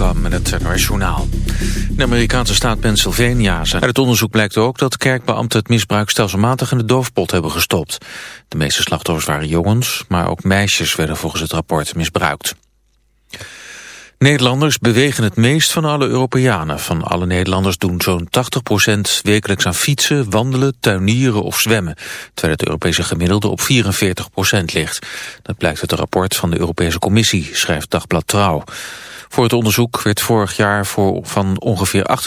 Met het NOS Journaal. In de Amerikaanse staat Pennsylvania. Uit het onderzoek blijkt ook dat kerkbeambten het misbruik stelselmatig in de doofpot hebben gestopt. De meeste slachtoffers waren jongens, maar ook meisjes werden volgens het rapport misbruikt. Nederlanders bewegen het meest van alle Europeanen. Van alle Nederlanders doen zo'n 80% wekelijks aan fietsen, wandelen, tuinieren of zwemmen. Terwijl het Europese gemiddelde op 44% ligt. Dat blijkt uit een rapport van de Europese Commissie, schrijft Dagblad Trouw. Voor het onderzoek werd vorig jaar voor van ongeveer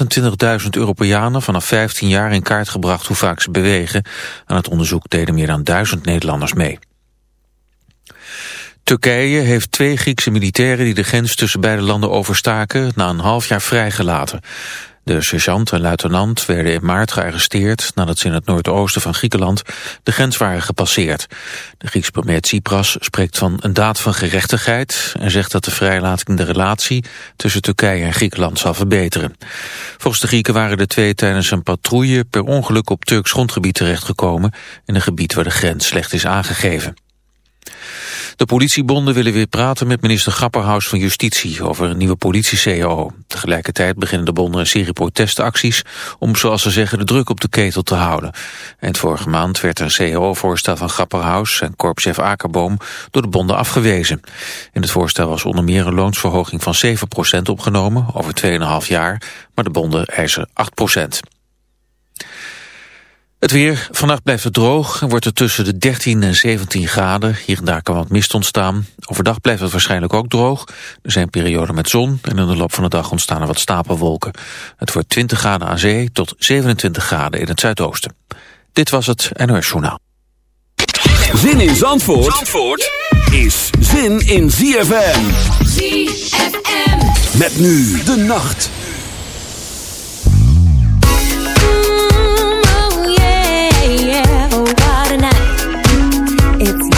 28.000 Europeanen vanaf 15 jaar in kaart gebracht hoe vaak ze bewegen. Aan het onderzoek deden meer dan 1000 Nederlanders mee. Turkije heeft twee Griekse militairen die de grens tussen beide landen overstaken na een half jaar vrijgelaten. De sergeant en luitenant werden in maart gearresteerd nadat ze in het noordoosten van Griekenland de grens waren gepasseerd. De Griekse premier Tsipras spreekt van een daad van gerechtigheid en zegt dat de vrijlating de relatie tussen Turkije en Griekenland zal verbeteren. Volgens de Grieken waren de twee tijdens een patrouille per ongeluk op Turks grondgebied terechtgekomen in een gebied waar de grens slecht is aangegeven. De politiebonden willen weer praten met minister Grapperhaus van Justitie over een nieuwe politie-CAO. Tegelijkertijd beginnen de bonden een serie protestacties om, zoals ze zeggen, de druk op de ketel te houden. Eind vorige maand werd een CAO-voorstel van Grapperhaus en korpschef Akerboom door de bonden afgewezen. In het voorstel was onder meer een loonsverhoging van 7% opgenomen over 2,5 jaar, maar de bonden eisen 8%. Het weer. Vannacht blijft het droog en wordt het tussen de 13 en 17 graden. Hier en daar kan wat mist ontstaan. Overdag blijft het waarschijnlijk ook droog. Er zijn perioden met zon en in de loop van de dag ontstaan er wat stapelwolken. Het wordt 20 graden aan zee tot 27 graden in het zuidoosten. Dit was het NOS Journaal. Zin in Zandvoort, Zandvoort is zin in ZFM. ZFM. Met nu de nacht. tonight. It's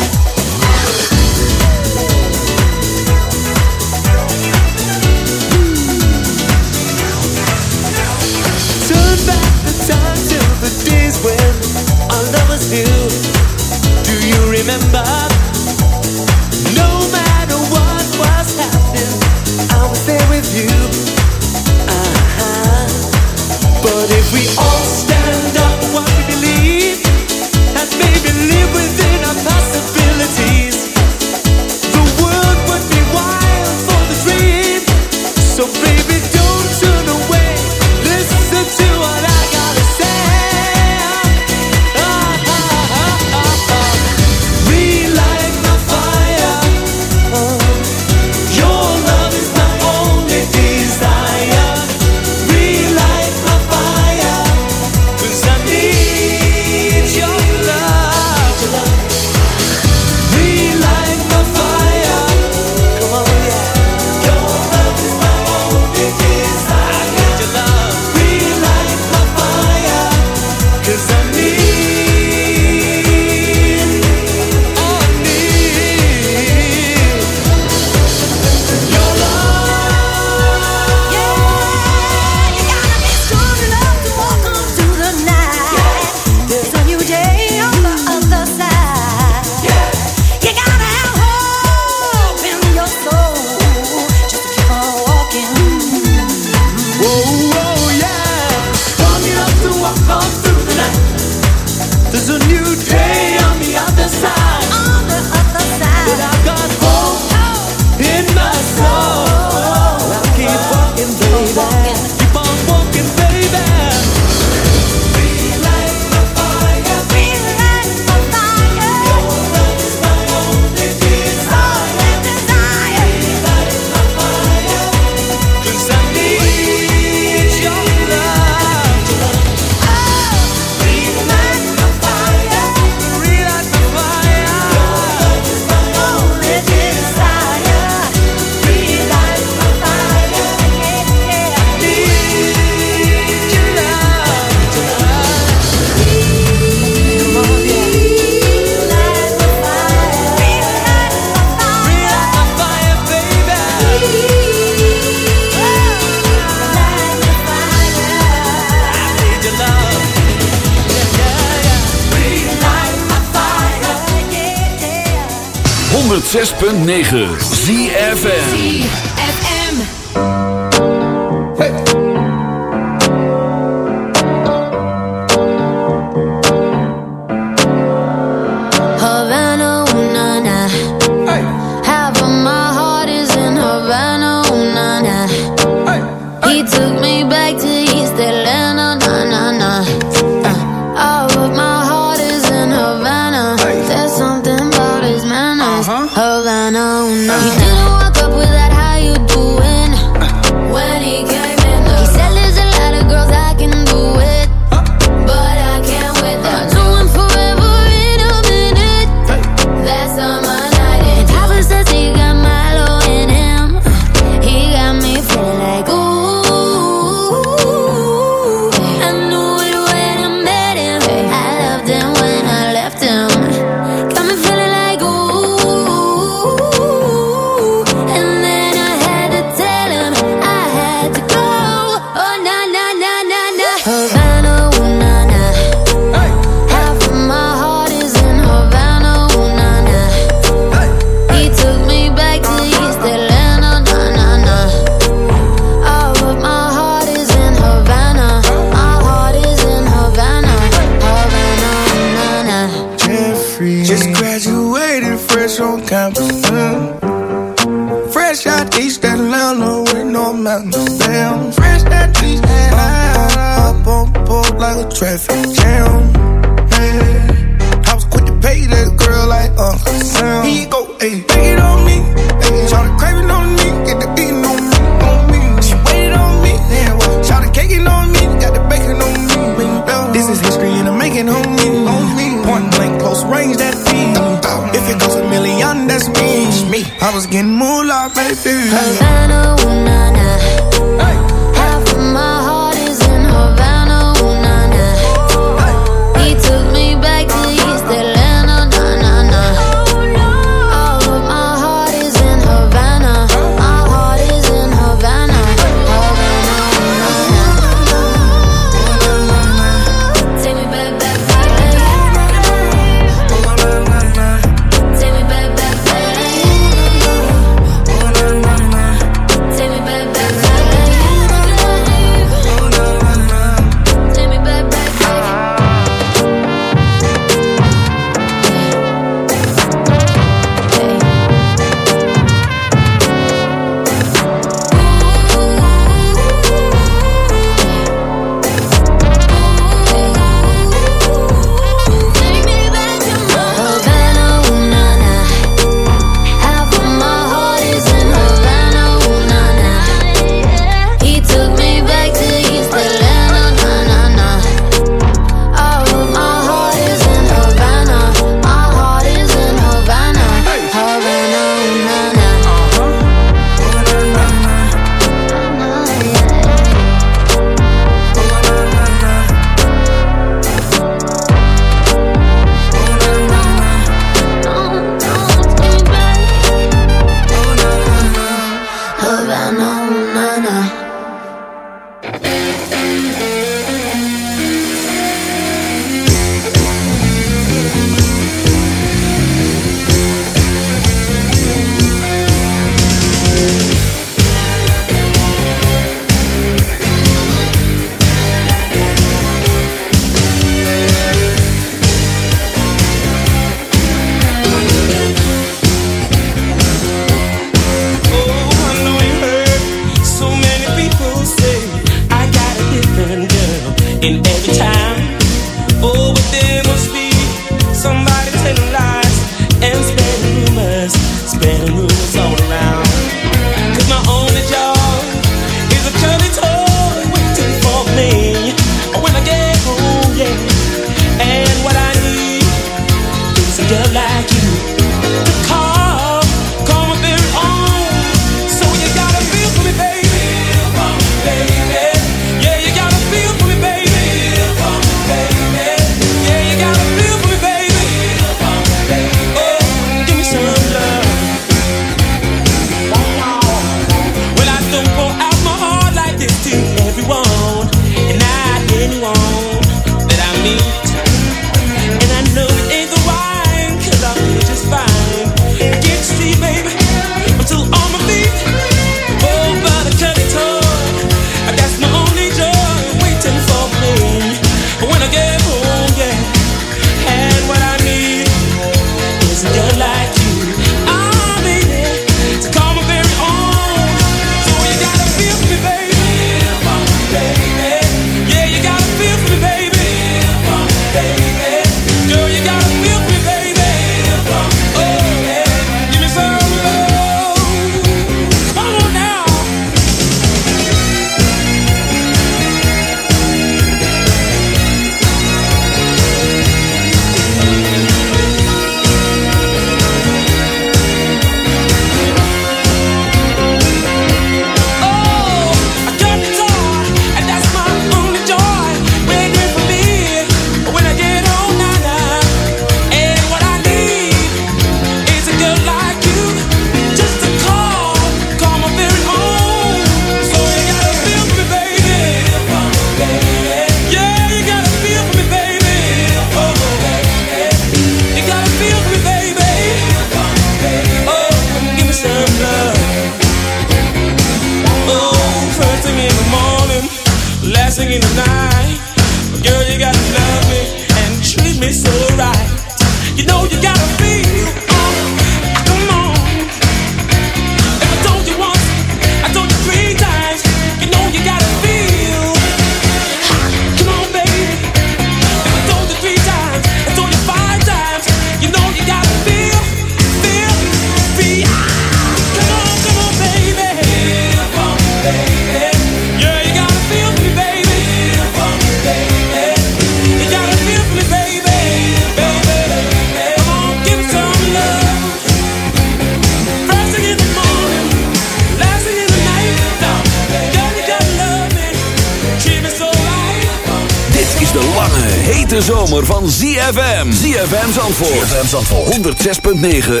9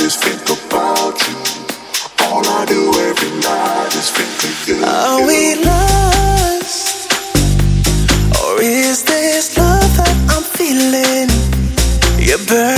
is think about you. All I do every night is think of you. Are we lost? Or is this love that I'm feeling? You burn.